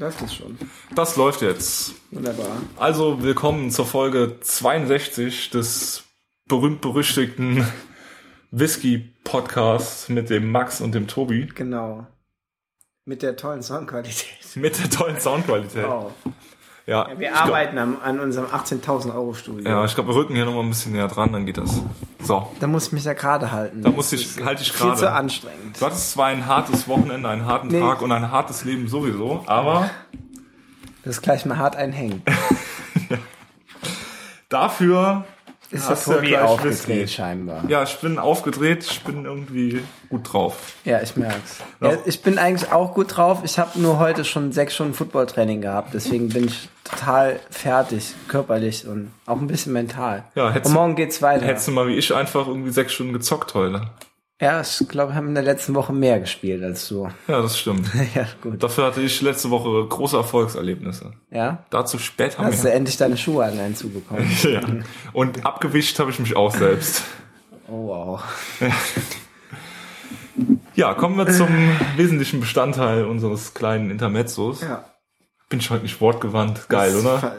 Läuft es schon. Das läuft jetzt. Wunderbar. Also willkommen zur Folge 62 des berühmt-berüchtigten Whisky-Podcasts mit dem Max und dem Tobi. Genau. Mit der tollen Soundqualität. Mit der tollen Soundqualität. Wow. Ja, Wir glaub- arbeiten am, an unserem 18.000 Euro Studio. Ja, ich glaube, wir rücken hier nochmal ein bisschen näher dran, dann geht das. So, Da muss ich mich ja gerade halten. da muss ich, halte ich Viel zu gerade. anstrengend. Du hattest zwar ein hartes Wochenende, einen harten Nee. Tag und ein hartes Leben sowieso, aber Das gleich mal hart einhängen. dafür Ist hast der Tobi gleich aufgedreht Whisky. scheinbar. Ja, ich bin aufgedreht, ich bin irgendwie gut drauf. Ja, ich merk's. Ja. Ja, ich bin eigentlich auch gut drauf. Ich habe nur heute schon sechs Stunden Footballtraining gehabt. Deswegen bin ich total fertig, körperlich und auch ein bisschen mental. Ja, hättest und morgen geht's weiter. Hättest du mal wie ich einfach irgendwie sechs Stunden gezockt heute. Ja, ich glaube, wir haben in der letzten Woche mehr gespielt als du. Ja, das stimmt. ja, gut. Dafür hatte ich letzte Woche große Erfolgserlebnisse. Ja? Dazu später Hast du mehr. endlich deine Schuhe an einen zubekommen? Ja. Und abgewischt habe ich mich auch selbst. Oh, wow. Ja, kommen wir zum wesentlichen Bestandteil unseres kleinen Intermezzos. Ja. Bin ich heute nicht wortgewandt. Geil, Das oder?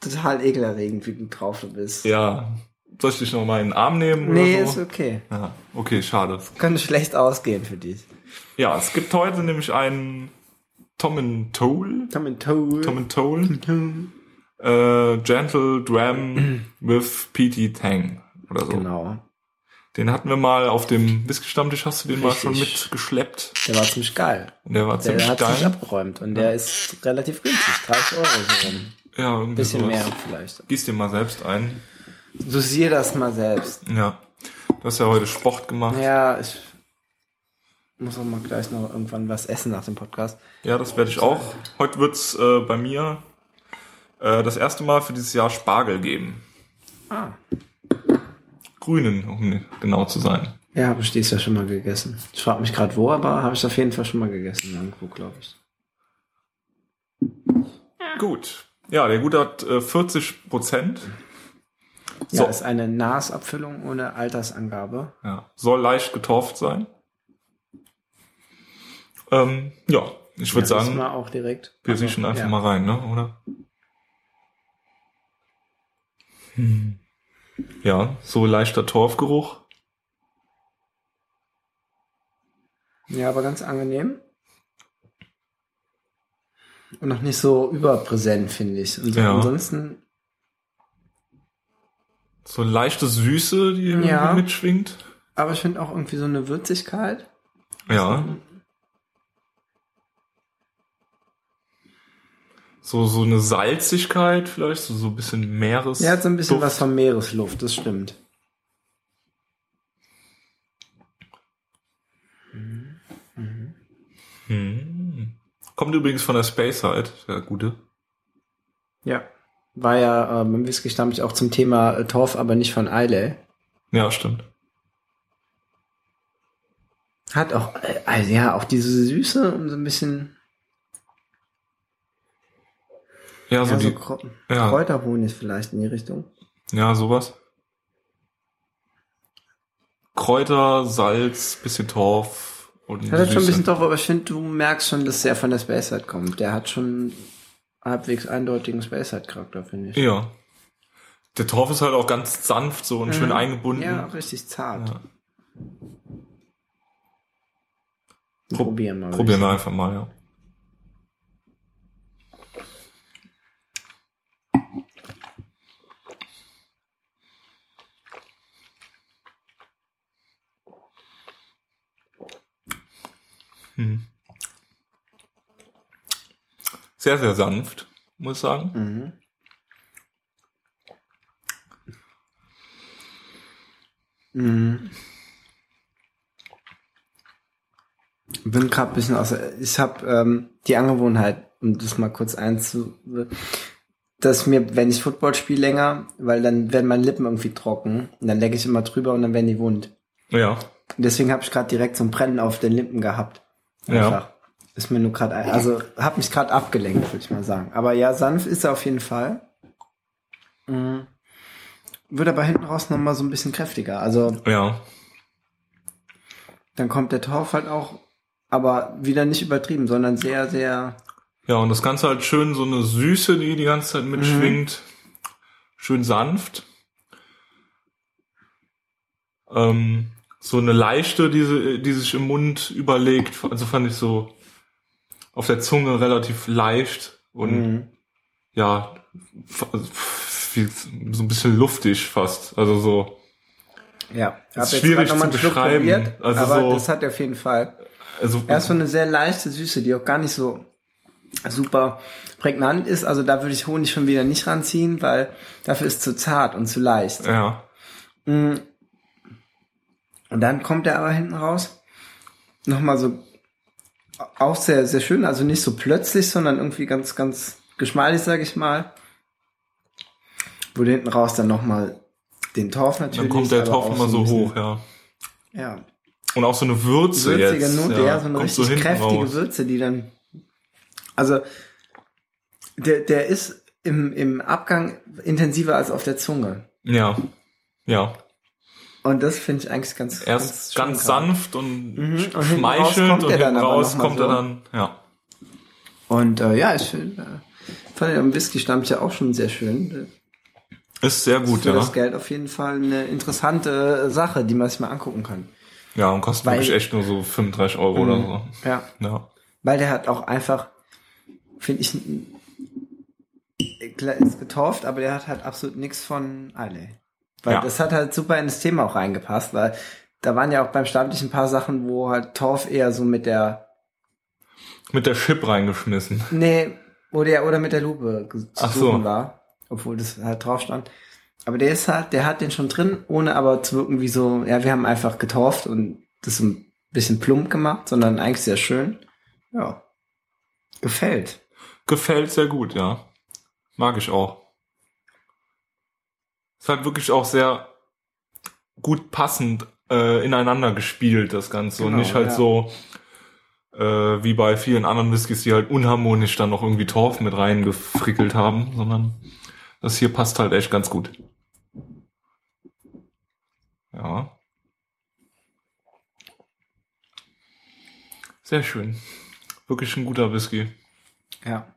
ist Total ekelerregend, wie du drauf du bist. Ja. Soll ich dich noch mal in den Arm nehmen nee, oder ist so? okay. Ja, okay, schade. Könnte schlecht ausgehen für dich. Ja, es gibt heute nämlich einen Tom and Toll. Tom and Toll. Tom and Toll. Äh, Gentle Dram with PT Tang oder so. Genau. Den hatten wir mal auf dem Whisky-Stammtisch, hast du den mal schon Richtig. mitgeschleppt. Der war ziemlich geil. Der war Der ziemlich hat sich geil. abgeräumt und der ist relativ günstig. 30 Euro so rum. Ja, irgendwie Bisschen sowas. mehr vielleicht. Gieß dir mal selbst ein. Dosier das mal selbst. Ja. Du hast ja heute Sport gemacht. Ja, ich muss auch mal gleich noch irgendwann was essen nach dem Podcast. Ja, das werde ich auch. Heute wird's äh, bei mir äh, das erste Mal für dieses Jahr Spargel geben. Ah. Grünen, um genau zu sein. Ja, habe ich dies ja schon mal gegessen. Ich frage mich gerade wo, aber habe ich auf jeden Fall schon mal gegessen irgendwo, glaube ich. Gut. Ja, der Gute hat äh, 40 Prozent. Ja, So. ist eine NAS-Abfüllung ohne Altersangabe. Ja, soll leicht getorft sein. Ähm, ja, ich würde Ja, sagen, mal auch direkt. wir Also, riechen einfach ja. mal rein, ne? Oder? Hm. Ja, so leichter Torfgeruch. Ja, aber ganz angenehm. Und noch nicht so überpräsent, finde ich. Und so Ja. ansonsten, So leichte Süße, die Ja. mitschwingt. aber ich finde auch irgendwie so eine Würzigkeit. Ja. So, so eine Salzigkeit vielleicht, so, so ein bisschen Meeres. Er hat so ein bisschen Duft. was von Meeresluft, das stimmt. Hm. Kommt übrigens von der Space Side, der gute. Ja. War ja äh, beim Whisky stammte auch zum Thema äh, Torf, aber nicht von Eile. Ja, stimmt. Hat auch, äh, also ja, auch diese Süße und so ein bisschen Ja, so ja, so die, Kräu ja. Kräuterhonig vielleicht in die Richtung. ja, sowas. Kräuter, Salz, bisschen Torf und Hat halt schon ein bisschen Torf, aber ich finde, du merkst schon, dass er von der Space Side kommt. Der hat schon halbwegs eindeutigen Space Side Charakter, finde ich. Ja. Der Torf ist halt auch ganz sanft so und schön eingebunden. Mhm. Ja, richtig zart. Ja. Probieren wir. Probieren wir einfach mal, ja. Hm. Sehr, sehr sanft, muss ich sagen. Mhm. Mhm. Bin gerade ein bisschen außer. Ich habe ähm, die Angewohnheit, um das mal kurz einzu, dass mir, wenn ich Football spiele länger, weil dann werden meine Lippen irgendwie trocken und dann lecke ich immer drüber und dann werden die wund. Ja. Und deswegen habe ich gerade direkt so ein Brennen auf den Lippen gehabt. Ja. Ist mir nur gerade, ein- also hat mich gerade abgelenkt, würde ich mal sagen. Aber ja, sanft ist er auf jeden Fall. Mhm. Wird aber hinten raus noch mal so ein bisschen kräftiger. Also Ja. dann kommt der Torf halt auch, aber wieder nicht übertrieben, sondern sehr, sehr Ja, und das Ganze halt schön so eine Süße, die die ganze Zeit mitschwingt. Schön sanft. Ähm, so eine leichte, die, die sich im Mund überlegt. Also fand ich so auf der Zunge relativ leicht und Mhm. ja, so ein bisschen luftig fast. Also so, Ja, Ist schwierig zu beschreiben. probiert, Also aber so- das hat er auf jeden Fall. also Er ist so eine sehr leichte Süße, die auch gar nicht so super prägnant ist. Also da würde ich Honig schon wieder nicht ranziehen, weil dafür ist zu zart und zu leicht. ja, Und dann kommt er aber hinten raus. Nochmal so, auch sehr, sehr schön. Also nicht so plötzlich, sondern irgendwie ganz, ganz geschmeidig, sag ich mal. Wurde hinten raus dann nochmal den Torf natürlich. dann kommt der Torf immer so hoch, ja. Ja, Und auch so eine Würze würzige jetzt. Note, ja, so eine kommt richtig hinten kräftige raus. Würze, die dann, also, der, der ist im, im Abgang intensiver als auf der Zunge. Ja, ja. Und das finde ich eigentlich ganz, Erst ganz gerade. sanft und Mhm, und hinten raus schmeichelnd kommt und er dann raus kommt so. er dann, ja. Und äh, ja, ich finde, äh, fand den Whisky stammt ja auch schon sehr schön. Ist sehr gut, Für ja. das Geld auf jeden Fall eine interessante Sache, die man sich mal angucken kann. Ja, und kostet Weil- wirklich echt nur so 35 Euro oder so. Ja. Ja. Weil der hat auch einfach, finde ich, ist getorft, aber der hat halt absolut nichts von Eile. Weil Ja. das hat halt super in das Thema auch reingepasst, weil da waren ja auch beim Stammtisch ein paar Sachen, wo halt Torf eher so mit der, Mit der Chip reingeschmissen. nee, oder, ja, oder mit der Lupe zu Ach so. war, obwohl das halt drauf stand. Aber der ist halt, der hat den schon drin, ohne aber zu wirken wie so, ja, wir haben einfach getorft und das ein bisschen plump gemacht, sondern eigentlich sehr schön. Ja. Gefällt. Gefällt sehr gut, ja. Mag ich auch. Ist halt wirklich auch sehr gut passend äh, ineinander gespielt, das Ganze. und Genau, nicht halt ja. so äh, wie bei vielen anderen Whiskys, die halt unharmonisch dann noch irgendwie Torf mit reingefrickelt haben, sondern das hier passt halt echt ganz gut. Ja. Sehr schön. Wirklich ein guter Whisky. Ja.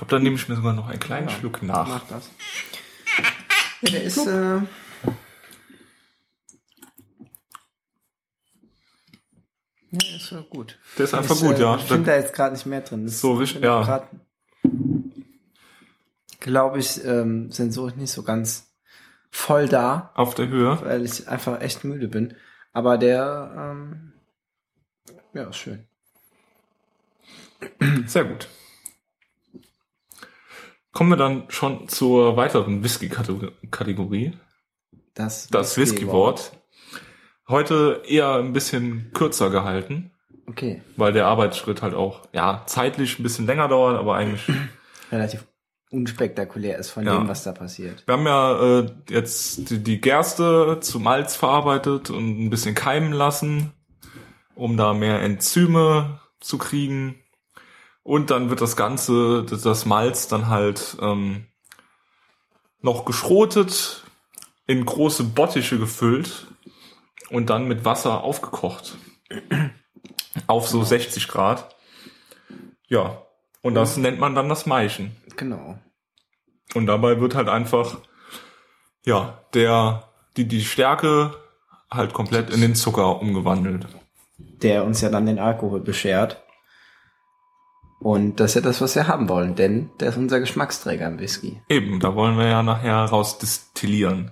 Glaube, dann nehme ich mir sogar noch einen kleinen Ja, Schluck nach. Mach das. Ja, der ist, äh, ja, der ist ja gut. Der ist einfach ich, gut, äh, ja. Ich finde da jetzt gerade nicht mehr drin. Das So, wisch- ja. Glaube ich, ähm, sensorisch nicht so ganz voll da, Auf der Höhe. weil ich einfach echt müde bin. Aber der, ähm, ja, ist schön. Sehr gut. Kommen wir dann schon zur weiteren Whisky-Kategorie. Das, Das Whisky-Wort. Heute eher ein bisschen kürzer gehalten, Okay, weil der Arbeitsschritt halt auch, ja, zeitlich ein bisschen länger dauert, aber eigentlich. relativ unspektakulär ist von Ja. dem, was da passiert. Wir haben ja äh, jetzt die, die Gerste zu Malz verarbeitet und ein bisschen keimen lassen, um da mehr Enzyme zu kriegen. Und dann wird das Ganze, das, Malz dann halt ähm, noch geschrotet, in große Bottiche gefüllt und dann mit Wasser aufgekocht. Auf so 60 Grad. Ja. Und das nennt man dann das Maischen. Genau. Und dabei wird halt einfach, ja, der, die, die Stärke halt komplett in den Zucker umgewandelt. der uns ja dann den Alkohol beschert. Und das ist ja das, was wir haben wollen, denn der ist unser Geschmacksträger im Whisky. Eben, da wollen wir ja nachher rausdestillieren.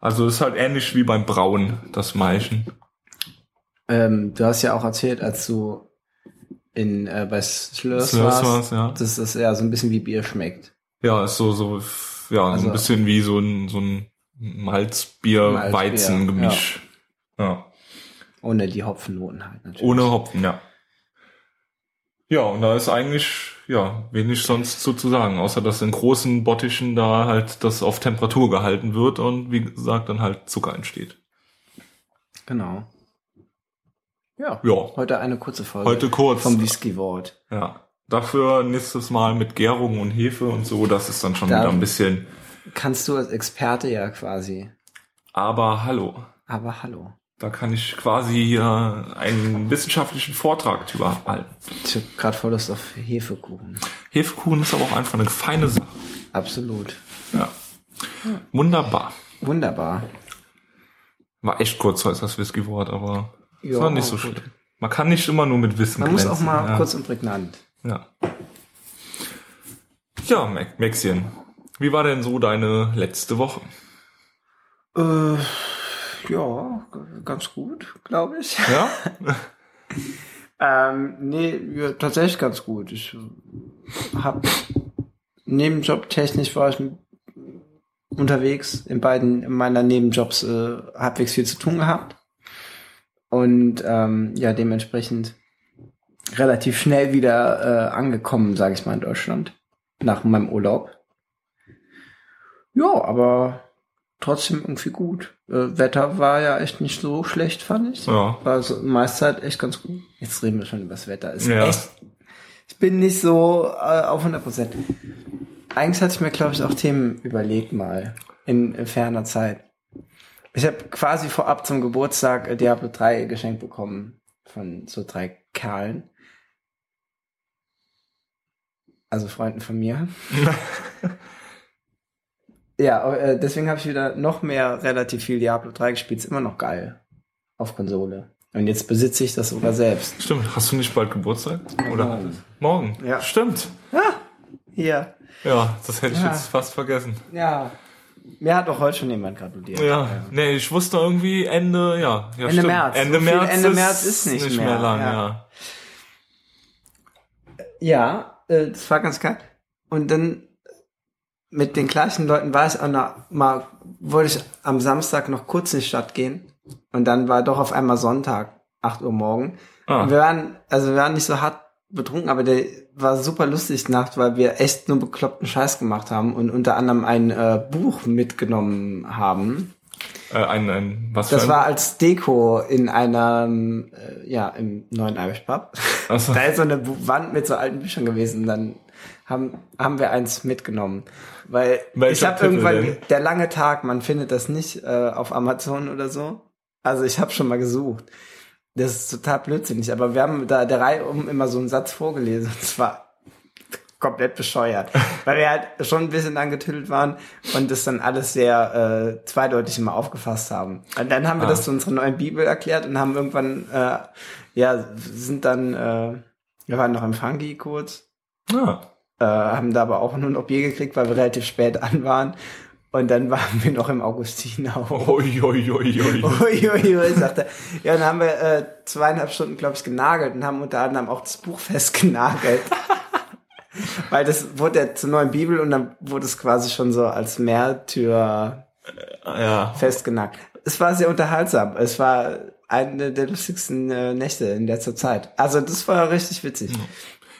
Also ist halt ähnlich wie beim Brauen, das Maischen. Ähm, du hast ja auch erzählt, als du in äh, bei Slurs Slurs warst, war's, ja. dass das ja so ein bisschen wie Bier schmeckt. Ja, ist so, so, ja, so Also- ein bisschen wie so ein, so ein Malzbier-Weizen-Gemisch. Ja. Ohne die Hopfennoten halt natürlich. Ohne Hopfen, ja. Ja, und da ist eigentlich, ja, wenig sonst so zu sagen, außer dass in großen Bottichen da halt das auf Temperatur gehalten wird und wie gesagt dann halt Zucker entsteht. Genau. Ja. Ja, Heute eine kurze Folge. heute kurz. Vom Whisky-Wort. Ja. Dafür nächstes Mal mit Gärung und Hefe und so, das ist dann schon Da- wieder ein bisschen, Kannst du als Experte ja quasi. aber hallo. Aber hallo. Da kann ich quasi hier einen wissenschaftlichen Vortrag drüber halten. Ich hab grad voll Lust auf Hefekuchen. Hefekuchen ist aber auch einfach eine feine Sache. Absolut. Ja. Wunderbar. Wunderbar. War echt kurz heute das Whisky-Wort, aber Ja, war nicht so schlimm. Man kann nicht immer nur mit Wissen Man muss auch glänzen, mal ja. kurz und prägnant. Ja. Ja, Maxien. Wie war denn so deine letzte Woche? Äh, ja, ganz gut, glaube ich. Ja? Ähm, nee, ja, tatsächlich ganz gut. Ich hab Nebenjob technisch war ich unterwegs in beiden meiner Nebenjobs äh, halbwegs viel zu tun gehabt. Und ähm, ja, dementsprechend relativ schnell wieder äh, angekommen, sage ich mal, in Deutschland. Nach meinem Urlaub. Ja, aber trotzdem irgendwie gut. Äh, Wetter war ja echt nicht so schlecht, fand ich. Ja. War so meiste Zeit echt ganz gut. Jetzt reden wir schon über das Wetter. Ist Ja. echt, ich bin nicht so äh, auf 100 Prozent. Eigentlich hatte ich mir, glaube ich, auch Themen überlegt mal in, in ferner Zeit. Ich habe quasi vorab zum Geburtstag äh, Diablo 3 geschenkt bekommen von so drei Kerlen. Also Freunden von mir. Ja, äh, deswegen habe ich wieder noch mehr relativ viel Diablo 3 gespielt. Ist immer noch geil. Auf Konsole. Und jetzt besitze ich das sogar selbst. Stimmt. Hast du nicht bald Geburtstag? Oder? morgen. Morgen? Ja. Stimmt. Hier. Ja, das hätte ich Ja. jetzt fast vergessen. Ja. Mir hat auch heute schon jemand gratuliert. Ja, nee, ich wusste irgendwie Ende, ja. ja Ende stimmt. März. Ende So März, Ende März ist nicht mehr, mehr, lang, ja. ja. Ja, äh, das war ganz geil. Und dann mit den gleichen Leuten war ich auch noch mal, wollte ich am Samstag noch kurz in die Stadt gehen. Und dann war doch auf einmal Sonntag, 8 Uhr morgen. Ah. Und wir waren, also wir waren nicht so hart betrunken, aber der war super lustig die Nacht, weil wir echt nur bekloppten Scheiß gemacht haben und unter anderem ein äh, Buch mitgenommen haben. Äh, ein, ein, was Das für ein, war als Deko in einem, äh, ja, im neuen Irish Pub. So. Da ist so eine Wand mit so alten Büchern gewesen. Dann haben, haben wir eins mitgenommen. Weil Welcher ich habe irgendwann, denn? der lange Tag, man findet das nicht äh, auf Amazon oder so. Also ich habe schon mal gesucht. Das ist total blödsinnig. Aber wir haben da der Reihe um immer so einen Satz vorgelesen. Und zwar komplett bescheuert. Weil wir halt schon ein bisschen angetüttelt waren und das dann alles sehr äh, zweideutig immer aufgefasst haben. Und dann haben wir Ah. das zu unserer neuen Bibel erklärt und haben irgendwann, äh, ja, sind dann, äh, wir waren noch im Funky kurz, ja. Äh, haben da aber auch nur noch Bier gekriegt, weil wir relativ spät an waren. Und dann waren wir noch im Augustinau. Ui, ui, ui, ui. Uiuiui, sagt er. Ja, dann haben wir äh, zweieinhalb Stunden, glaube ich, genagelt und haben unter anderem auch das Buch festgenagelt. Weil das wurde ja zur neuen Bibel und dann wurde es quasi schon so als Märtyr Ja. festgenagelt. Es war sehr unterhaltsam. Es war eine der lustigsten äh, Nächte in letzter Zeit. Also das war richtig witzig.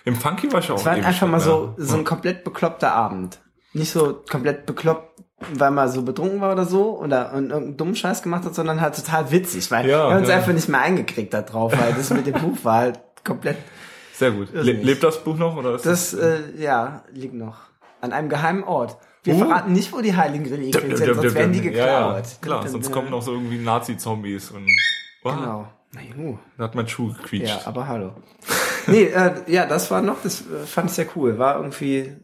Im Funky war ich auch Es war einfach mal so, so ein komplett bekloppter Abend. Nicht so komplett bekloppt, weil man so betrunken war oder so oder und irgendeinen dummen Scheiß gemacht hat, sondern halt total witzig, weil Ja, wir haben uns ja. einfach nicht mehr eingekriegt da drauf, weil das mit dem Buch war halt komplett. Sehr gut. Le lebt das Buch noch oder ist Das, äh, ja, liegt noch an einem geheimen Ort. Wir Uh. verraten nicht, wo die heiligen Reliquien sind, sonst werden die geklaut. Ja, ja. Klar, sonst kommen noch so irgendwie Nazi-Zombies und wow, Genau. Na, juhu. da hat mein Schuh gequietscht. Ja, aber hallo. Nee, äh, ja, das war noch, das äh, fand ich sehr cool. War irgendwie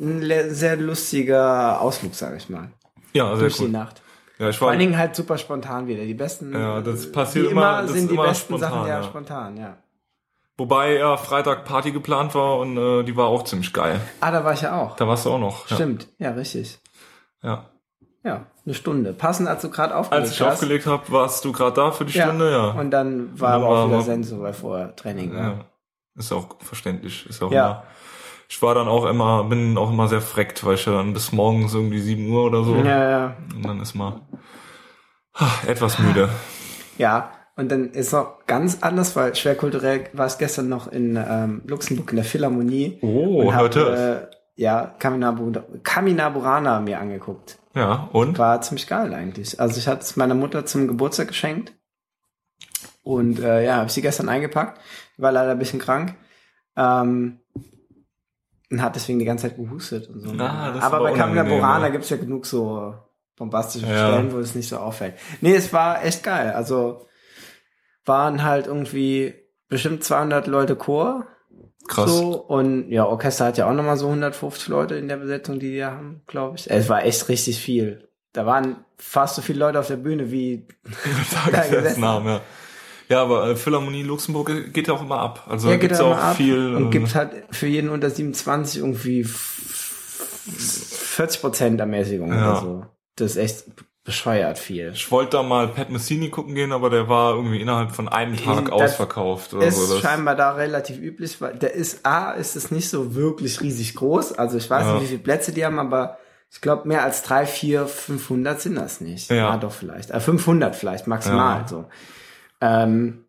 ein sehr lustiger Ausflug, sage ich mal. Ja, sehr durch die cool. Nacht. Ja, ich Vor allen Dingen halt super spontan wieder. Die besten. Ja, das passiert immer- das sind die immer besten spontan, Sachen ja, ja. spontan, ja. wobei ja Freitag Party geplant war und äh, die war auch ziemlich geil. Ah, da war ich ja auch. Da warst du auch noch. Ja. Stimmt, ja, richtig. Ja. Ja, eine Stunde. Passend, als du gerade aufgelegt Als ich hast. aufgelegt habe, warst du gerade da für die Stunde, ja. Und dann war Und dann aber auch wieder war- Senso, weil vorher Training war. ja. Ist auch verständlich. Ist auch Ja. immer. Ich war dann auch immer, bin auch immer sehr freckt, weil ich ja dann bis morgens irgendwie 7 Uhr oder so. Ja, ja. Und dann ist man ah, etwas müde. Ja, und dann ist noch ganz anders, weil schwerkulturell war es gestern noch in ähm, Luxemburg in der Philharmonie. Oh, hörte äh, Ja, Kamina, Bur- Kamina Burana mir angeguckt. Ja, und? War ziemlich geil eigentlich. Also ich hatte es meiner Mutter zum Geburtstag geschenkt. Und äh, ja, habe ich sie gestern eingepackt. War leider ein bisschen krank. Ähm, und hat deswegen die ganze Zeit gehustet und so. Ah, das aber bei Kamina Burana ja. gibt's ja genug so bombastische Ja. Stellen, wo es nicht so auffällt. Nee, es war echt geil. Also waren halt irgendwie bestimmt 200 Leute Chor. Krass. So, und ja, Orchester hat ja auch nochmal so 150 Leute in der Besetzung, die die haben, glaube ich. Es war echt richtig viel. Da waren fast so viele Leute auf der Bühne wie haben, ja. Aber äh, Philharmonie Luxemburg geht ja auch immer ab. Also ja immer auch ab viel. und äh, gibt halt für jeden unter 27 irgendwie f- 40 Prozent Ermäßigung Ja. oder so. Das ist echt bescheuert viel. ich wollte da mal Pat Messini gucken gehen, aber der war irgendwie innerhalb von einem Tag Das ausverkauft oder ist so. Das, scheinbar da relativ üblich, weil der ist A, ist es nicht so wirklich riesig groß. Also ich weiß Ja. nicht, wie viele Plätze die haben, aber ich glaube mehr als drei, vier, 500 sind das nicht. Ja. Ah, doch vielleicht. Äh, 500 vielleicht maximal Ja. so. Ähm,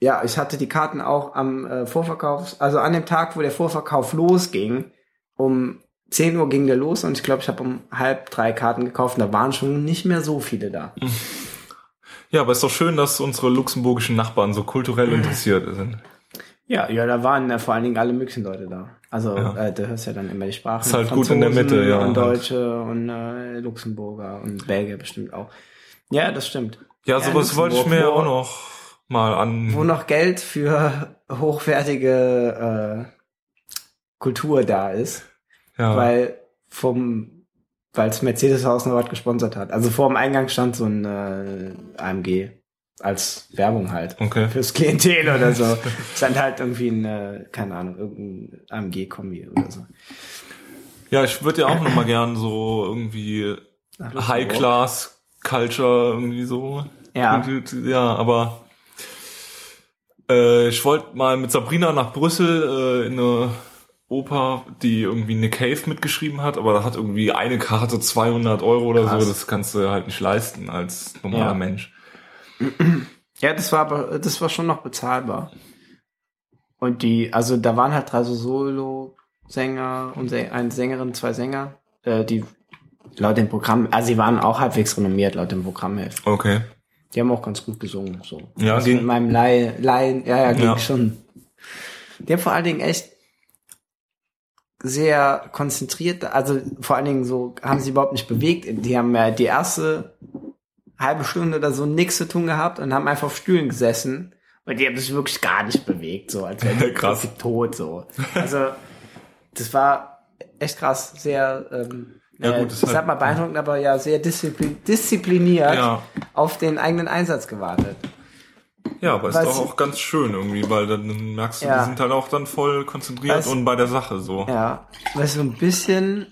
ja, ich hatte die Karten auch am äh, Vorverkauf, also an dem Tag, wo der Vorverkauf losging, um 10 Uhr ging der los und ich glaube, ich habe um halb drei Karten gekauft und da waren schon nicht mehr so viele da. ja, aber ist doch schön, dass unsere luxemburgischen Nachbarn so kulturell interessiert sind. Ja, ja, da waren äh, vor allen Dingen alle möglichen Leute da. Also Ja. äh, du hörst ja dann immer die Sprachen. Ist halt gut in der Franzosen Mitte, ja, Und halt. Deutsche und äh, Luxemburger und Belgier bestimmt auch. Ja, das stimmt. Ja, Ja, sowas wollte ich mir wo- auch noch mal an. Wo noch Geld für hochwertige äh, Kultur da ist, ja, weil vom weil das Mercedes-Haus noch was gesponsert hat. Also vor dem Eingang stand so ein äh, AMG als Werbung halt. okay. fürs Klientel oder so. Stand halt irgendwie ein, äh, keine Ahnung, irgendein AMG-Kombi oder so. Ja, ich würde ja auch noch mal gern so irgendwie Nach Luxemburg. High Class Culture irgendwie so. Ja. Ja, aber äh, ich wollte mal mit Sabrina nach Brüssel äh, in eine Oper, die irgendwie eine Cave mitgeschrieben hat, aber da hat irgendwie eine Karte 200 Euro oder Krass. so. Das kannst du halt nicht leisten als normaler Ja. Mensch. Ja, das war aber, das war schon noch bezahlbar. Und die, also da waren halt drei so Solo-Sänger und eine Sängerin, zwei Sänger, äh, die laut dem Programm, also sie waren auch halbwegs renommiert laut dem Programmheft. Okay. Die haben auch ganz gut gesungen, so. Ja, also ging- mit meinem Laien, Laien, ja, ja, ging Ja. schon. Die haben vor allen Dingen echt sehr konzentriert, also vor allen Dingen so, haben sie überhaupt nicht bewegt. Die haben ja die erste halbe Stunde oder so nichts zu tun gehabt und haben einfach auf Stühlen gesessen und die haben sich wirklich gar nicht bewegt, so als wären die Krass. tot, so. Also, das war echt krass, sehr, ähm, Ja, äh, gut, ist ich halt- sag mal beeindruckend, aber ja sehr disziplin diszipliniert Ja. auf den eigenen Einsatz gewartet. Ja, aber ist Weil doch sie- auch ganz schön irgendwie, weil dann merkst du, Ja. die sind halt auch dann voll konzentriert Weißt- und bei der Sache so. Ja, weil so ein bisschen,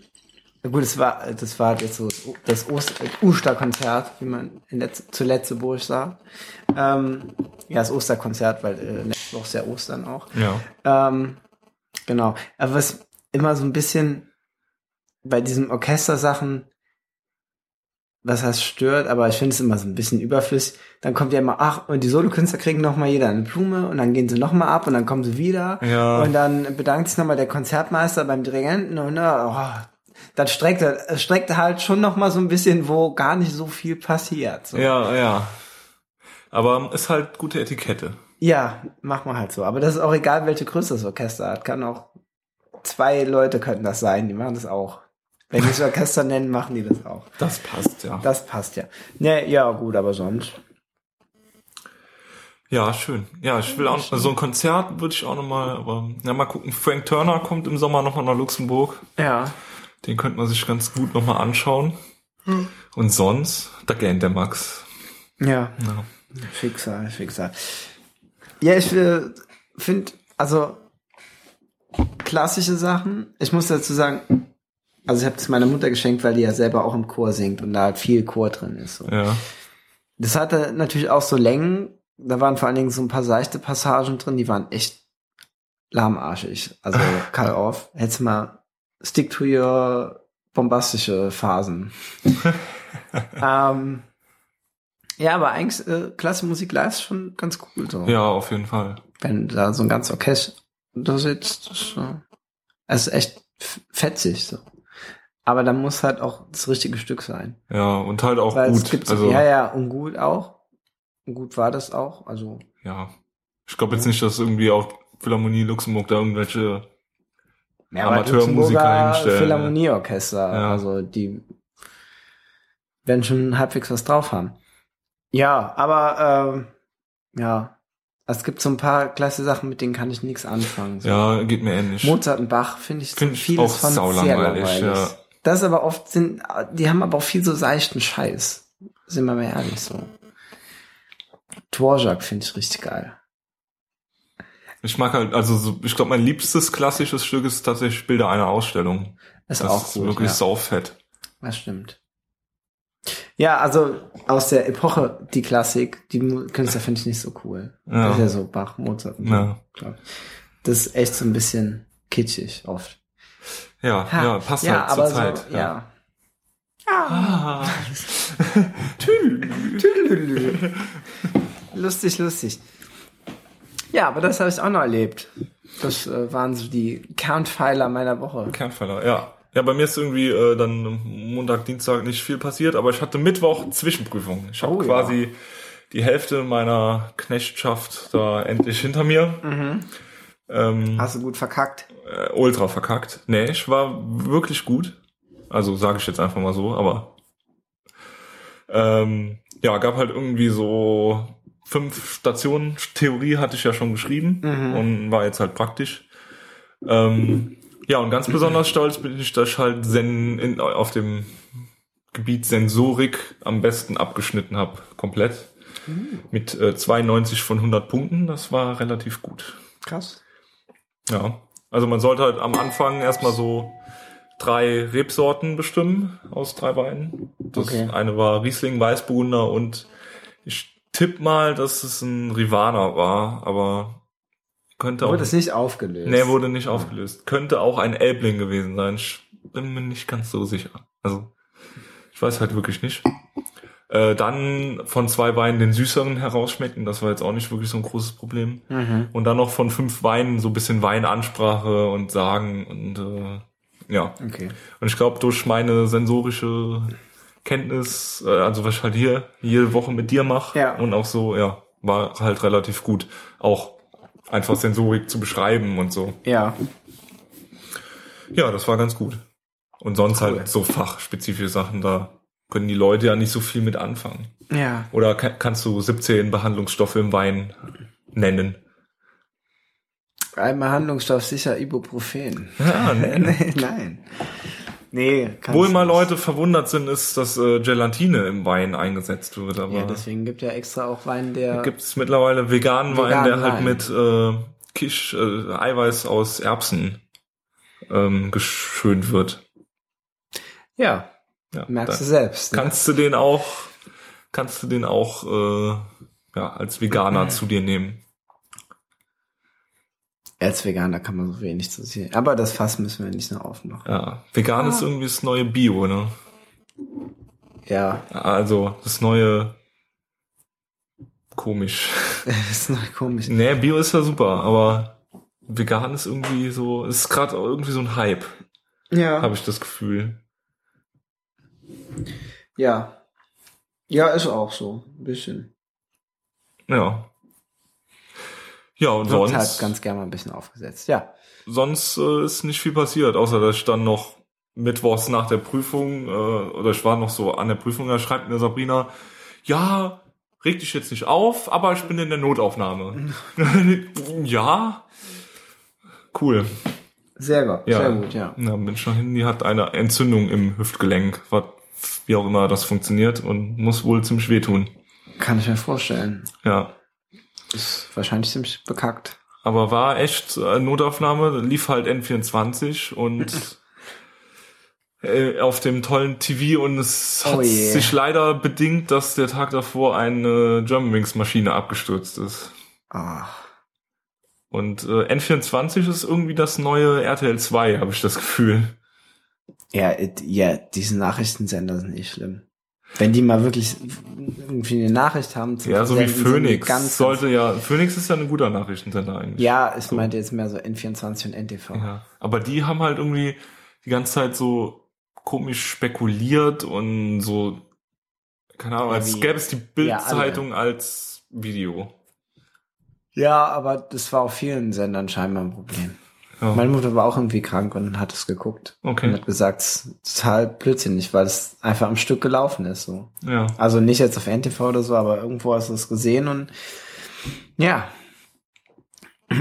na gut, das war, das war jetzt so das Ost Osterkonzert, wie man in Letz zuletzt Burg sagt. Ähm, ja, das Osterkonzert, weil äh, Woche ist ja Ostern auch. Ja. Ähm, genau. Aber was immer so ein bisschen bei diesen Orchestersachen, was heißt stört, aber ich finde es immer so ein bisschen überflüssig. Dann kommt ja immer, ach, und die Solokünstler kriegen noch mal jeder eine Blume und dann gehen sie noch mal ab und dann kommen sie wieder. Ja. Und dann bedankt sich noch mal der Konzertmeister beim Dirigenten und äh, oh, dann streckt es streckt halt schon noch mal so ein bisschen, wo gar nicht so viel passiert. So. Ja, ja. Aber ist halt gute Etikette. Ja, mach mal halt so. Aber das ist auch egal, welche Größe das Orchester hat. Kann auch zwei Leute könnten das sein, die machen das auch. Wenn die das Orchester nennen, machen die das auch. Das passt, ja. Das passt ja. Ne, ja, gut, aber sonst. Ja, schön. Ja, ich will auch, also so ein Konzert würde ich auch noch mal, aber, ja, mal gucken. Frank Turner kommt im Sommer noch mal nach Luxemburg. Ja. Den könnte man sich ganz gut noch mal anschauen. Hm. Und sonst, da gähnt der Max. Ja. Ja. Fixer, Fixer. Ja, ich äh, finde, also klassische Sachen. Ich muss dazu sagen, also ich habe das meiner Mutter geschenkt, weil die ja selber auch im Chor singt und da halt viel Chor drin ist. So. Ja. Das hatte natürlich auch so Längen. Da waren vor allen Dingen so ein paar seichte Passagen drin, die waren echt lahmarschig. Also Karl auf, hättest mal stick to your bombastische Phasen. ähm, ja, aber eigentlich äh, klasse Musik live ist schon ganz cool so. Ja, auf jeden Fall. Wenn da so ein ganz Orchester da sitzt, das, äh, es ist echt fetzig so. Aber dann muss halt auch das richtige Stück sein. Ja, und halt auch Weil gut. also, ja, ja, und gut auch. Und gut war das auch. Also, ja. Ich glaube jetzt nicht, dass irgendwie auch Philharmonie Luxemburg da irgendwelche ja, Amateurmusiker hinstellen, Philharmonieorchester. Ja. Also, die, werden schon halbwegs was drauf haben. Ja, aber ähm, ja, es gibt so ein paar klasse Sachen, mit denen kann ich nichts anfangen. So. Ja, geht mir ähnlich. Mozart und Bach finde ich Find so ich vieles auch von sehr saulangweilig, langweilig. ja. Das ist aber oft sind, die haben aber auch viel so seichten Scheiß. Sind wir mal ehrlich so. Dvorak finde ich richtig geil. Ich mag halt, also so, ich glaube, mein liebstes klassisches Stück ist tatsächlich Bilder einer Ausstellung. Ist Das auch ist gut. wirklich ja. saufett. Das stimmt. Ja, also aus der Epoche, die Klassik, die Künstler finde ich nicht so cool. Ja. Das ist ja so Bach, Mozart. Ja. glaub. Das ist echt so ein bisschen kitschig oft. Ja, Ha, ja, passt ja, halt zur aber Zeit. So, ja. Ah. Lustig, lustig. Ja, aber das habe ich auch noch erlebt. Das äh, waren so die Kernpfeiler meiner Woche. Kernpfeiler, ja. Ja, bei mir ist irgendwie äh, dann Montag, Dienstag nicht viel passiert, aber ich hatte Mittwoch Zwischenprüfung. Ich habe Oh, ja. quasi die Hälfte meiner Knechtschaft da endlich hinter mir. Mhm. Ähm, Hast du gut verkackt? Äh, ultra verkackt. Nee, ich war wirklich gut. Also sage ich jetzt einfach mal so, aber ähm, ja, gab halt irgendwie so fünf Stationen. Theorie hatte ich ja schon geschrieben Mhm. und war jetzt halt praktisch. Ähm, ja, und ganz besonders stolz bin ich, dass ich halt Sen in, auf dem Gebiet Sensorik am besten abgeschnitten habe, komplett. Mit äh, 92 von 100 Punkten, das war relativ gut. Krass. Ja, also man sollte halt am Anfang erstmal so drei Rebsorten bestimmen aus drei Weinen. Das Okay. eine war Riesling, Weißburgunder und ich tipp mal, dass es ein Rivana war, aber könnte auch Wurde es nicht aufgelöst? Nee, wurde nicht aufgelöst. Könnte auch ein Elbling gewesen sein. Ich bin mir nicht ganz so sicher. Also, ich weiß halt wirklich nicht. Äh, dann von zwei Weinen den süßeren herausschmecken, das war jetzt auch nicht wirklich so ein großes Problem. Mhm. Und dann noch von fünf Weinen so ein bisschen Weinansprache und Sagen und äh, ja. Okay. Und ich glaube, durch meine sensorische Kenntnis, äh, also was ich halt hier jede Woche mit dir mache Ja. und auch so, ja, war halt relativ gut. Auch einfach Sensorik zu beschreiben und so. Ja. Ja, das war ganz gut. Und sonst Cool. halt so fachspezifische Sachen, da können die Leute ja nicht so viel mit anfangen. Ja. Oder ka- kannst du 17 Behandlungsstoffe im Wein nennen? Ein Behandlungsstoff sicher Ibuprofen. Ja, nee. nee, nein. Nee, kannst Wo du immer nicht. Leute verwundert sind, ist, dass äh, Gelatine im Wein eingesetzt wird. Aber Ja, deswegen gibt ja extra auch Wein, der. gibt es mittlerweile veganen Wein, Veganen der halt Wein. mit äh, Kisch, äh, Eiweiß aus Erbsen ähm, geschönt wird. ja, Ja, merkst du selbst. Ne? kannst du den auch, kannst du den auch äh, ja, als Veganer zu dir nehmen. Als Veganer kann man so wenig zu sehen. Aber das Fass müssen wir nicht noch aufmachen. Ja, vegan Ah. ist irgendwie das neue Bio, ne? Ja, Also das neue komisch. das ist noch komisch. Nee, Bio ist ja super, aber vegan ist irgendwie so, ist gerade irgendwie so ein Hype, Ja. habe ich das Gefühl. Ja. Ja, ist auch so. Ein bisschen. Ja. Ja, und sonst, halt ganz gerne mal ein bisschen aufgesetzt. Ja. sonst äh, ist nicht viel passiert, außer dass ich dann noch mittwochs nach der Prüfung, äh, oder ich war noch so an der Prüfung, da schreibt mir Sabrina, ja, reg dich jetzt nicht auf, aber ich bin in der Notaufnahme. ja, cool. Sehr gut. Ja. Sehr gut, ja. Bin schon hin, die hat eine Entzündung im Hüftgelenk, was, wie auch immer das funktioniert und muss wohl ziemlich wehtun. Kann ich mir vorstellen. Ja. Ist wahrscheinlich ziemlich bekackt. Aber war echt äh, Notaufnahme, lief halt N24 und äh, auf dem tollen TV und es Oh hat je. sich leider bedingt, dass der Tag davor eine Germanwings Maschine abgestürzt ist. Ach. Und äh, N24 ist irgendwie das neue RTL 2, habe ich das Gefühl. Ja, ja, diese Nachrichtensender sind nicht schlimm. Wenn die mal wirklich irgendwie eine Nachricht haben, Ja, so wie Phoenix. Ganz, Sollte ja, Phoenix ist ja ein guter Nachrichtensender eigentlich. ja, ich So. meinte jetzt mehr so N24 und NTV. Ja, aber die haben halt irgendwie die ganze Zeit so komisch spekuliert und so, keine Ahnung, Ja, als gäbe es die Ja, Bildzeitung als Video. Ja, aber das war auf vielen Sendern scheinbar ein Problem. Ja. Meine Mutter war auch irgendwie krank und hat es geguckt. Und Okay. hat gesagt, es ist total blödsinnig, weil es einfach am Stück gelaufen ist, so. Ja. Also nicht jetzt auf NTV oder so, aber irgendwo hast du es gesehen und ja.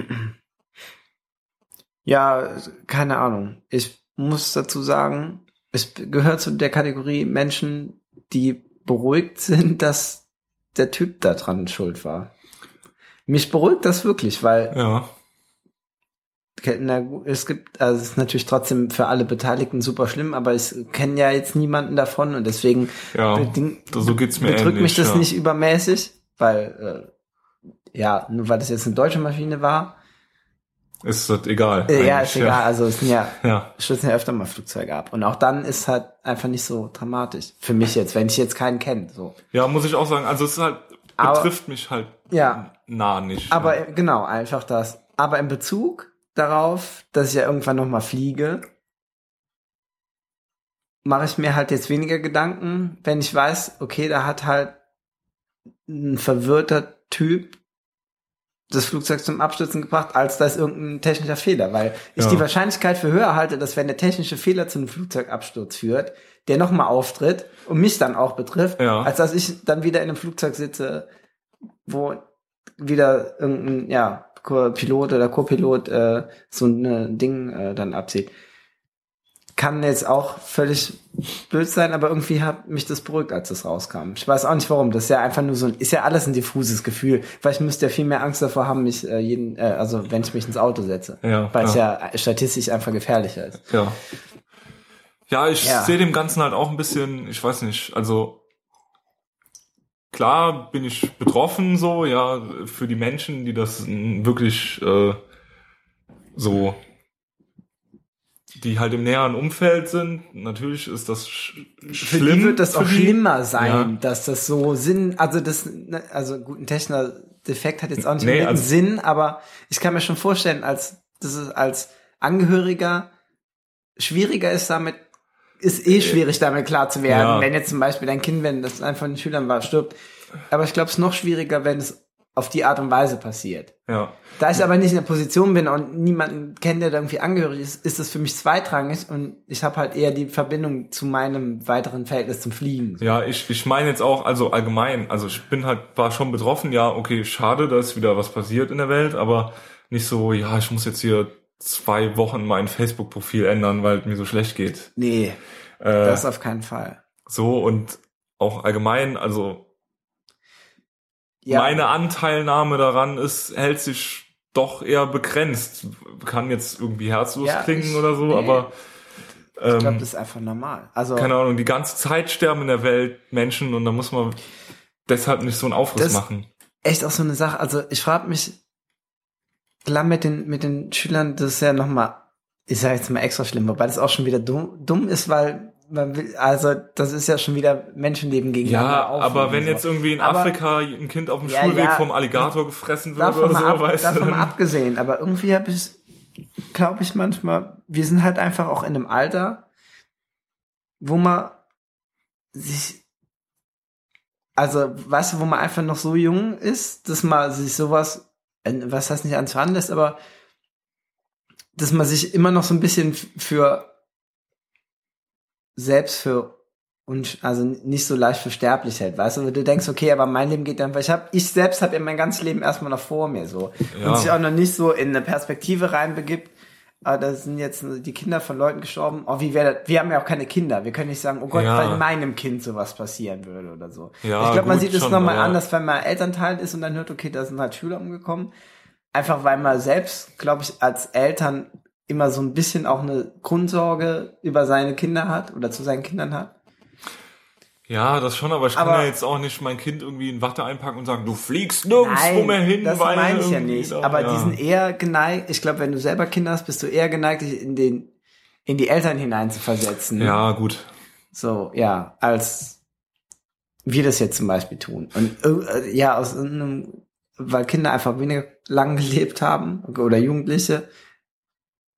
Ja, keine Ahnung. Ich muss dazu sagen, es gehört zu der Kategorie Menschen, die beruhigt sind, dass der Typ da dran schuld war. Mich beruhigt das wirklich, weil Ja. Na, gut, es gibt, also es ist natürlich trotzdem für alle Beteiligten super schlimm, aber ich kenne ja jetzt niemanden davon und deswegen Ja. beding- So geht's mir bedrückt mich ähnlich, das ja. nicht übermäßig, weil äh, ja, nur weil das jetzt eine deutsche Maschine war. Ist das egal. Äh, ja, ist egal. Also es sind ja Ja. stürzen ja öfter mal Flugzeuge ab. Und auch dann ist halt einfach nicht so dramatisch. Für mich jetzt, wenn ich jetzt keinen kenne. So. Ja, muss ich auch sagen. Also es ist halt, Aber- betrifft mich halt Ja. nah nicht. Aber ja. genau, einfach das. Aber in Bezug darauf, dass ich ja irgendwann noch mal fliege, mache ich mir halt jetzt weniger Gedanken, wenn ich weiß, okay, da hat halt ein verwirrter Typ das Flugzeug zum Abstürzen gebracht, als da ist irgendein technischer Fehler, weil ich Ja. die Wahrscheinlichkeit für höher halte, dass wenn der technische Fehler zu einem Flugzeugabsturz führt, der nochmal auftritt und mich dann auch betrifft, Ja. als dass ich dann wieder in einem Flugzeug sitze, wo wieder irgendein ja, Pilot oder Co-Pilot äh, so ein Ding äh, dann abzieht. Kann jetzt auch völlig blöd sein, aber irgendwie hat mich das beruhigt, als es rauskam. Ich weiß auch nicht warum. Das ist ja einfach nur so ein, ist ja alles ein diffuses Gefühl. Weil ich müsste ja viel mehr Angst davor haben, mich äh, jeden, äh, also wenn ich mich ins Auto setze. Ja, Weil es ja. ja statistisch einfach gefährlicher ist. Ja. Ja, ich Ja. sehe dem Ganzen halt auch ein bisschen, ich weiß nicht, also klar bin ich betroffen so, ja, für die Menschen, die das wirklich äh, so, die halt im näheren Umfeld sind. Natürlich ist das sch Für schlimm. die wird das für auch die. schlimmer sein, Ja. dass das so Sinn, also das, ne, also gut, ein technischer Defekt hat jetzt auch nicht Nee, also- Sinn, aber ich kann mir schon vorstellen, als, dass es als Angehöriger schwieriger ist damit, ist eh schwierig damit klar zu werden, Ja. wenn jetzt zum Beispiel dein Kind, wenn das einfach ein Schülern war, stirbt. Aber ich glaube, es ist noch schwieriger, wenn es auf die Art und Weise passiert. Ja. Da ich aber nicht in der Position bin und niemanden kenne, der da irgendwie angehörig ist, ist das für mich zweitrangig und ich habe halt eher die Verbindung zu meinem weiteren Verhältnis zum Fliegen. Ja, ich, ich meine jetzt auch, also allgemein, also ich bin halt, war schon betroffen, ja, okay, schade, da ist wieder was passiert in der Welt, aber nicht so, ja, ich muss jetzt hier zwei Wochen mein Facebook-Profil ändern, weil es mir so schlecht geht. Nee, Äh, das auf keinen Fall. so und auch allgemein, also Ja, meine Anteilnahme daran ist, hält sich doch eher begrenzt. Kann jetzt irgendwie herzlos Ja, klingen ich- oder so, nee. aber ich glaube, ähm, das ist einfach normal. Also keine Ahnung, die ganze Zeit sterben in der Welt Menschen und da muss man deshalb nicht so einen Aufriss machen. echt auch so eine Sache. Also ich frage mich, klar mit den mit den Schülern, das ist ja noch mal, ich sage jetzt mal extra schlimm, wobei das auch schon wieder dumm, dumm ist, weil man will, also das ist ja schon wieder Menschenleben gegeneinander. Ja, aber wenn so. jetzt irgendwie in Aber- Afrika ein Kind auf dem Ja, Schulweg ja. vom Alligator gefressen wird davon oder so, ab, weißt du? davon mal dann- abgesehen, aber irgendwie habe ich, glaube ich manchmal, wir sind halt einfach auch in einem Alter, wo man sich, also weißt du, wo man einfach noch so jung ist, dass man sich sowas, was heißt nicht ans lässt, aber dass man sich immer noch so ein bisschen für selbst für und also nicht so leicht für sterblich hält, weißt du, Wenn du denkst, okay, aber mein Leben geht dann, weil ich habe, ich selbst habe ja mein ganzes Leben erstmal noch vor mir so Ja. und sich auch noch nicht so in eine Perspektive reinbegibt. Aber da sind jetzt die Kinder von Leuten gestorben. Oh, wie wäre das? Wir haben ja auch keine Kinder. Wir können nicht sagen, oh Gott, Ja. weil meinem Kind sowas passieren würde oder so. Ja, ich glaube, man sieht es nochmal anders, wenn man Elternteil ist und dann hört, okay, da sind halt Schüler umgekommen. Einfach weil man selbst, glaube ich, als Eltern immer so ein bisschen auch eine Grundsorge über seine Kinder hat oder zu seinen Kindern hat. Ja, das schon, aber ich kann Aber- ja jetzt auch nicht mein Kind irgendwie in Watte einpacken und sagen, du fliegst nirgendwo mehr hin, das weil meine ich ja nicht. da- Aber ja. die sind eher geneigt, ich glaube, wenn du selber Kinder hast, bist du eher geneigt, dich in den, in die Eltern hinein zu versetzen. Ja, gut. So, ja, als wir das jetzt zum Beispiel tun. Und äh, ja, aus einem, weil Kinder einfach weniger lang gelebt haben oder Jugendliche,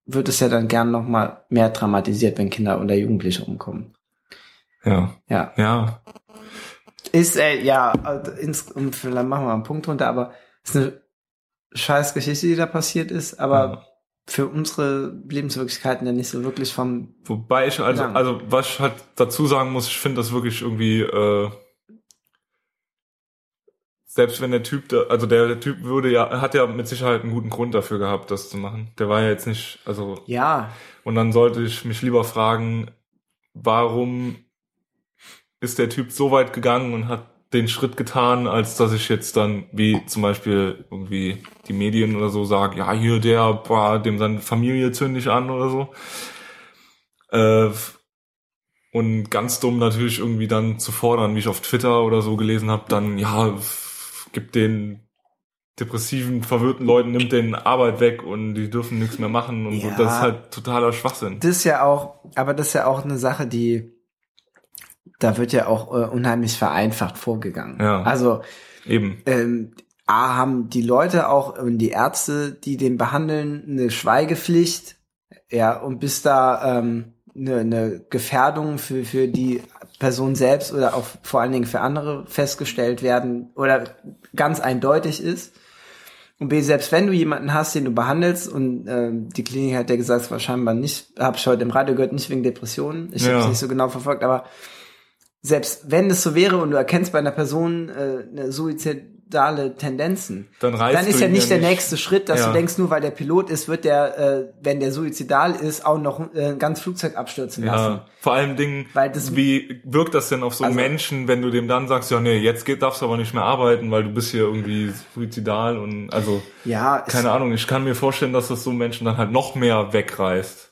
wird es ja dann gern noch mal mehr dramatisiert, wenn Kinder oder Jugendliche umkommen. Ja. Ja. Ja. Ist, äh, ja, äh, ins, und vielleicht machen wir mal einen Punkt runter, aber ist eine scheiß Geschichte, die da passiert ist, aber Ja. für unsere Lebenswirklichkeiten ja nicht so wirklich vom. Wobei ich also, Lang. also was ich halt dazu sagen muss, ich finde das wirklich irgendwie, äh, selbst wenn der Typ, da, also der, der Typ würde ja, hat ja mit Sicherheit einen guten Grund dafür gehabt, das zu machen. Der war ja jetzt nicht, also Ja, und dann sollte ich mich lieber fragen, warum ist der Typ so weit gegangen und hat den Schritt getan, als dass ich jetzt dann, wie zum Beispiel irgendwie die Medien oder so sagen, ja, hier der, boah, dem seine Familie zünde ich an oder so. Äh, und ganz dumm natürlich irgendwie dann zu fordern, wie ich auf Twitter oder so gelesen habe, dann, ja, gibt den depressiven, verwirrten Leuten, nimmt den Arbeit weg und die dürfen nichts mehr machen und so. Ja. Das ist halt totaler Schwachsinn. das ist ja auch, aber das ist ja auch eine Sache, die, da wird ja auch äh, unheimlich vereinfacht vorgegangen. Ja. Also, Eben. ähm, A, haben die Leute auch, und die Ärzte, die den behandeln, eine Schweigepflicht, ja, und bis da ähm, eine, eine Gefährdung für, für die Person selbst oder auch vor allen Dingen für andere festgestellt werden oder ganz eindeutig ist. Und B, selbst wenn du jemanden hast, den du behandelst und ähm, die Klinik hat ja gesagt, es war scheinbar nicht, habe ich heute im Radio gehört, nicht wegen Depressionen. Ich Ja. habe es nicht so genau verfolgt, aber selbst wenn es so wäre und du erkennst bei einer Person äh, eine suizidale Tendenzen, Dann dann ist ja nicht der nicht. nächste Schritt, dass Ja. du denkst, nur weil der Pilot ist, wird der, äh, wenn der suizidal ist, auch noch äh, ein ganz Flugzeug abstürzen lassen. Ja, vor allem Dingen, Weil das- wie wirkt das denn auf so einen Also- Menschen, wenn du dem dann sagst, ja nee, jetzt geht, darfst du aber nicht mehr arbeiten, weil du bist hier irgendwie suizidal und also Ja, keine Ahnung, ich kann mir vorstellen, dass das so Menschen dann halt noch mehr wegreißt.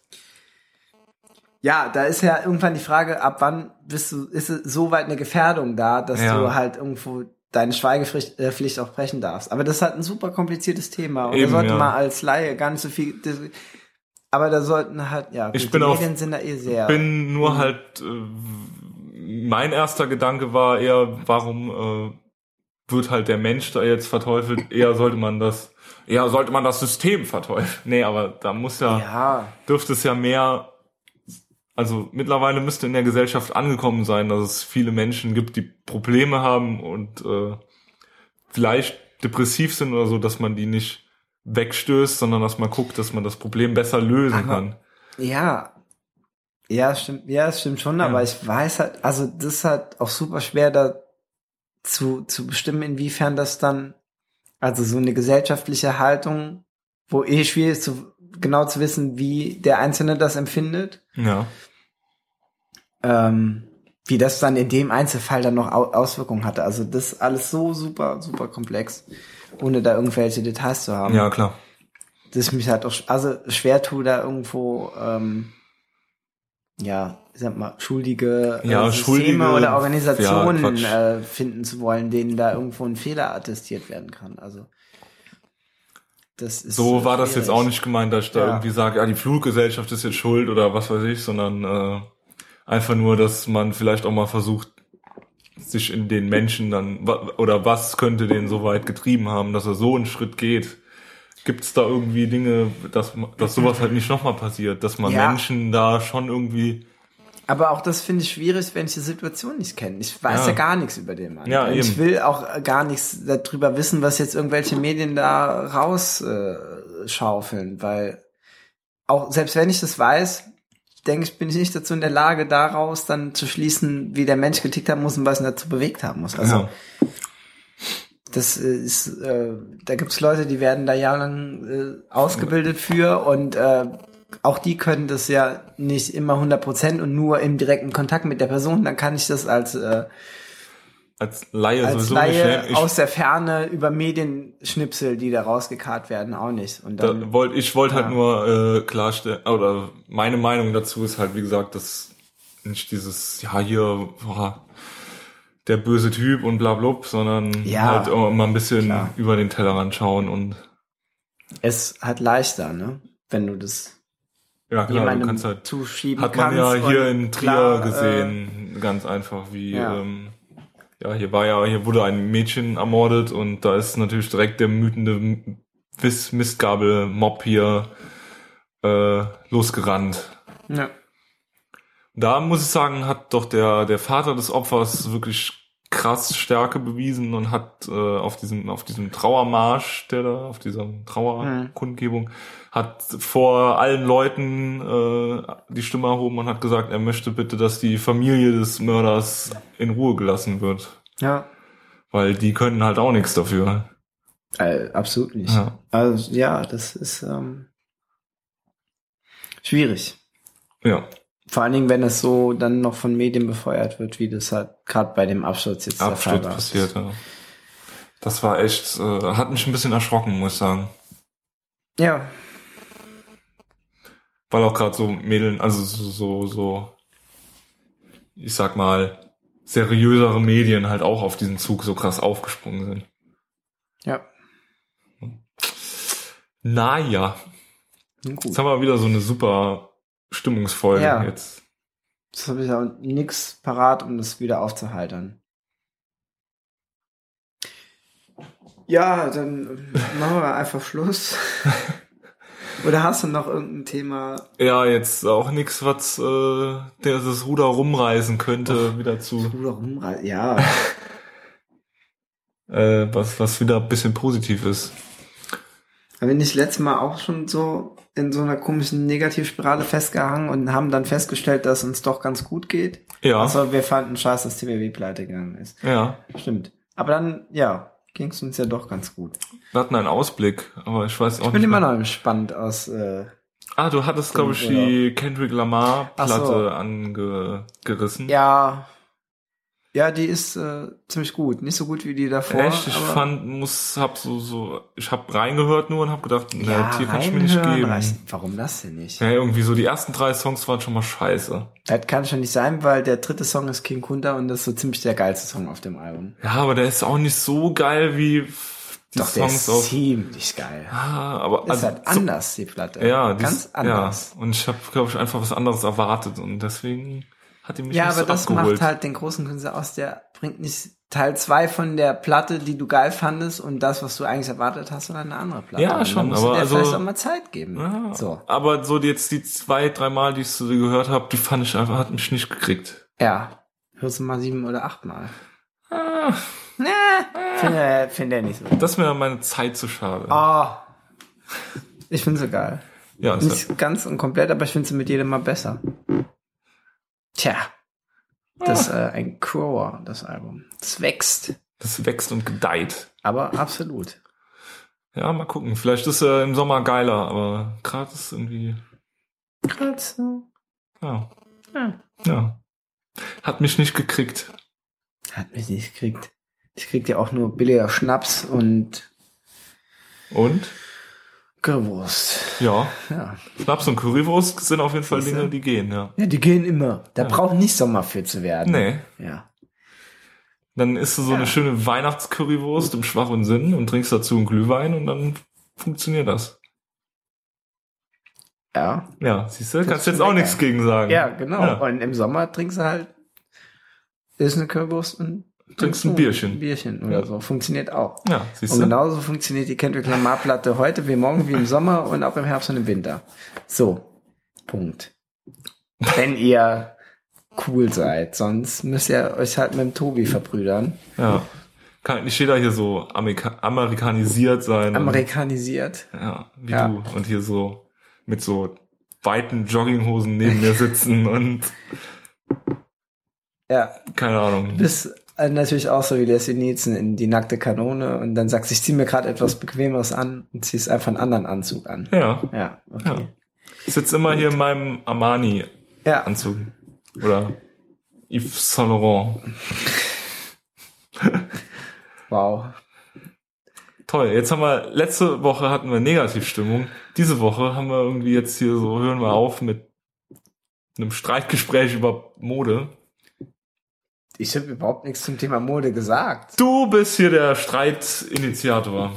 Ja, da ist ja irgendwann die Frage, ab wann bist du, ist es so weit eine Gefährdung da, dass Ja. du halt irgendwo deine Schweigepflicht äh, auch brechen darfst. Aber das ist halt ein super kompliziertes Thema und Eben, da sollte ja. man als Laie gar nicht so viel, das, aber da sollten halt, ja, Ich bin Medien sind da eh sehr, Bin nur halt, äh, mein erster Gedanke war eher, warum äh, wird halt der Mensch da jetzt verteufelt? Eher sollte man das, eher sollte man das System verteufeln. Nee, aber da muss ja, ja, dürfte es ja mehr, also mittlerweile müsste in der Gesellschaft angekommen sein, dass es viele Menschen gibt, die Probleme haben und äh, vielleicht depressiv sind oder so, dass man die nicht wegstößt, sondern dass man guckt, dass man das Problem besser lösen Aber- kann. ja, ja, stimmt, ja, es stimmt schon, aber ich weiß halt, also das ist halt auch super schwer da zu, zu bestimmen, inwiefern das dann, also so eine gesellschaftliche Haltung, wo eh schwierig ist, zu, genau zu wissen, wie der Einzelne das empfindet, Ja. ähm, wie das dann in dem Einzelfall dann noch Au Auswirkungen hatte. Also das ist alles so super, super komplex, ohne da irgendwelche Details zu haben. Ja, klar. dass ich mich halt auch also schwer tue, da irgendwo ähm, ja, ich sag mal, schuldige äh, Ja, Systeme schuldige- oder Organisationen ja, äh, finden zu wollen, denen da irgendwo ein Fehler attestiert werden kann. Also das ist So war das jetzt schwierig. auch nicht gemeint, dass ich da Ja. irgendwie sage, ja, die Fluggesellschaft ist jetzt schuld oder was weiß ich, sondern äh, einfach nur, dass man vielleicht auch mal versucht, sich in den Menschen dann, oder was könnte den so weit getrieben haben, dass er so einen Schritt geht. Gibt es da irgendwie Dinge, dass, dass sowas halt nicht nochmal passiert, dass man Ja. Menschen da schon irgendwie, Aber auch das finde ich schwierig, wenn ich die Situation nicht kenne. Ich weiß ja, Ja. gar nichts über den Mann. Ja, Und ich will auch äh, gar nichts darüber wissen, was jetzt irgendwelche Medien da rausschaufeln, äh, weil auch selbst wenn ich das weiß, denke ich, bin ich nicht dazu in der Lage, daraus dann zu schließen, wie der Mensch getickt haben muss und was ihn dazu bewegt haben muss. Also ja, das äh, ist, äh, da gibt's Leute, die werden da jahrelang äh, ausgebildet für und äh, auch die können das ja nicht immer 100 Prozent und nur im direkten Kontakt mit der Person. Dann kann ich das als äh, als Laie als sowieso Laie nicht. ne? Aus der Ferne über Medienschnipsel, die da rausgekarrt werden, auch nicht. Und dann Da wollt, ich wollte Ja. halt nur äh, klarstellen, oder meine Meinung dazu ist halt, wie gesagt, dass nicht dieses, ja, hier, boah, der böse Typ und bla blub, sondern Ja, halt mal ein bisschen klar. über den Tellerrand schauen und es hat leichter, ne? Wenn du das ja klar, du jemandem kannst halt, zuschieben hat man kannst. ja hier in Trier klar, äh, gesehen, ganz einfach, wie, ja. ähm, ja, hier war ja, hier wurde ein Mädchen ermordet und da ist natürlich direkt der wütende Miss Mistgabel-Mob hier äh, losgerannt. Äh, ja. Da muss ich sagen, hat doch der, der Vater des Opfers wirklich krass Stärke bewiesen und hat äh, auf diesem auf diesem Trauermarsch, der da auf dieser Trauerkundgebung hat vor allen Leuten äh, die Stimme erhoben und hat gesagt, er möchte bitte, dass die Familie des Mörders in Ruhe gelassen wird, Ja. weil die können halt auch nichts dafür. Äh, absolut nicht. Ja. Also ja, das ist ähm, schwierig. Ja, Vor allen Dingen, wenn es so dann noch von Medien befeuert wird, wie das halt gerade bei dem Absturz jetzt der Absturz Fall war. passiert. Ja. Das war echt, äh, hat mich ein bisschen erschrocken, muss ich sagen. Ja, weil auch gerade so Mädeln, also so, so, so, ich sag mal, seriösere Medien halt auch auf diesen Zug so krass aufgesprungen sind. ja. Naja, Gut. jetzt haben wir wieder so eine super Stimmungsfolge Ja. jetzt. Jetzt habe ich auch nix parat, um das wieder aufzuhaltern. Ja, dann machen wir einfach Schluss. Oder hast du noch irgendein Thema? Ja, jetzt auch nix, was äh, der das Ruder rumreißen könnte, wieder zu, Oder rumreisen? Ja, äh, was, was wieder ein bisschen positiv ist. haben wir nicht letztes Mal auch schon so in so einer komischen Negativspirale festgehangen und haben dann festgestellt, dass uns doch ganz gut geht? Ja, Also wir fanden scheiße, dass TBW pleite gegangen ist. ja. Stimmt. Aber dann, ja, ging es uns ja doch ganz gut. Wir hatten einen Ausblick, aber ich weiß auch Ich bin nicht. immer noch gespannt aus, äh, Ah, du hattest, glaube ich, die Kendrick Lamar Ach so. Angerissen. ja, ja, die ist äh, ziemlich gut. Nicht so gut wie die davor. Echt? Ich fand, muss, hab so, so, ich hab reingehört nur und hab gedacht, ne, ja, die kann ich mir nicht geben. reicht. Warum das denn nicht? Ja, irgendwie so die ersten drei Songs waren schon mal scheiße. Das kann schon nicht sein, weil der dritte Song ist King Kunta und das ist so ziemlich der geilste Song auf dem Album. Ja, aber der ist auch nicht so geil wie die Doch, der Songs ist aus. ziemlich geil. Ah, aber Ist also, halt anders, die Platte. ja, ganz ist, anders. Ja, und ich habe, glaube ich, einfach was anderes erwartet und deswegen hat die mich Ja, nicht aber so das abgeholt. macht halt den großen Künstler aus, der bringt nicht Teil zwei von der Platte, die du geil fandest und das, was du eigentlich erwartet hast, oder eine andere Platte. Ja, schon, aber der also- vielleicht auch mal Zeit geben. ja, So. Aber so jetzt die zwei, drei Mal, die ich so gehört habe, die fand ich einfach, hat mich nicht gekriegt. Ja. Hörst du mal sieben oder acht Mal. Ah, Nee, finde find er nicht so. das ist mir meine Zeit zu schade. Oh. Ich finde sie geil. ja, Nicht ganz und komplett, aber ich finde sie mit jedem Mal besser. Tja. Das ist äh, ein Grower, das Album. Es wächst. Das wächst und gedeiht. Aber absolut. Ja, mal gucken. Vielleicht ist er im Sommer geiler, aber gerade ist irgendwie, Gerade so. ja, Ja. ja. Hat mich nicht gekriegt. Hat mich nicht gekriegt. Ich krieg ja auch nur billiger Schnaps und Und? Currywurst. Ja, Ja. Schnaps und Currywurst sind auf jeden Fall Siehste? Dinge, die gehen, ja. ja, die gehen immer. Da Ja. braucht nicht Sommer für zu werden. Nee. Ja. Dann isst du so Ja. eine schöne Weihnachtscurrywurst im schwachen Sinn und trinkst dazu einen Glühwein und dann funktioniert das. Ja. Ja, siehst du, kannst ist jetzt auch nichts gegen sagen. Ja, genau. Ja. Und im Sommer trinkst du halt, ist eine Currywurst und Trinkst ein Bierchen. Ein Bierchen oder Ja. so. Funktioniert auch. Ja, siehst Und du? genauso funktioniert die Kendrick Lamar Platte heute wie morgen wie im Sommer und auch im Herbst und im Winter. So. Punkt. Wenn ihr cool seid, sonst müsst ihr euch halt mit dem Tobi verbrüdern. Ja. Kann nicht jeder hier so Amerika amerikanisiert sein. und- Amerikanisiert. Ja, wie Ja. du. Und hier so mit so weiten Jogginghosen neben mir sitzen und Ja, keine Ahnung. bist äh, natürlich auch so wie der Sinizen in die nackte Kanone und dann sagst, ich zieh mir gerade etwas Bequemeres an und ziehst einfach einen anderen Anzug an. Ja, Ja, okay. ich sitze immer hier in meinem Armani-Anzug. Ja, Oder Yves Saint Laurent. wow. Toll, jetzt haben wir, letzte Woche hatten wir Negativstimmung. Diese Woche haben wir irgendwie jetzt hier so, hören wir auf mit einem Streitgespräch über Mode. Ich habe überhaupt nichts zum Thema Mode gesagt. Du bist hier der Streitinitiator.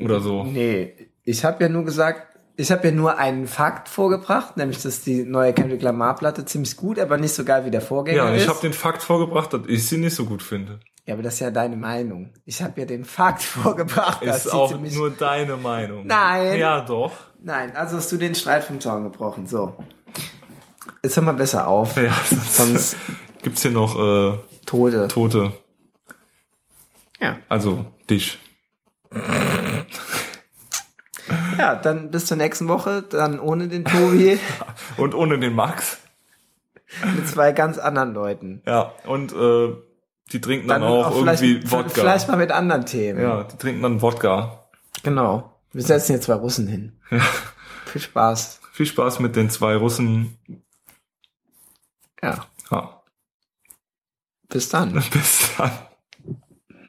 Oder so. Nee, ich habe ja nur gesagt, ich habe ja nur einen Fakt vorgebracht, nämlich dass die neue Kendrick Lamar Platte ziemlich gut, aber nicht so geil wie der Vorgänger Ja, und ist. ich habe den Fakt vorgebracht, dass ich sie nicht so gut finde. ja, aber das ist ja deine Meinung. Ich habe ja den Fakt vorgebracht, dass Ist sie auch ziemlich nur deine Meinung. Nein. Ja, doch. Nein, also hast du den Streit vom Zaun gebrochen. So. Jetzt hör mal besser auf. Ja, Sonst- sonst gibt's hier noch äh, Tote. Tote. Ja. Also dich. Ja, dann bis zur nächsten Woche, dann ohne den Tobi, Und ohne den Max. mit zwei ganz anderen Leuten. Ja. Und äh, die trinken dann, Dann auch, vielleicht, irgendwie Wodka. vielleicht mal mit anderen Themen. ja, die trinken dann Wodka. Genau. Wir setzen hier zwei Russen hin. Ja. Viel Spaß. Viel Spaß mit den zwei Russen. Ja. Ja. Bis dann. Bis dann.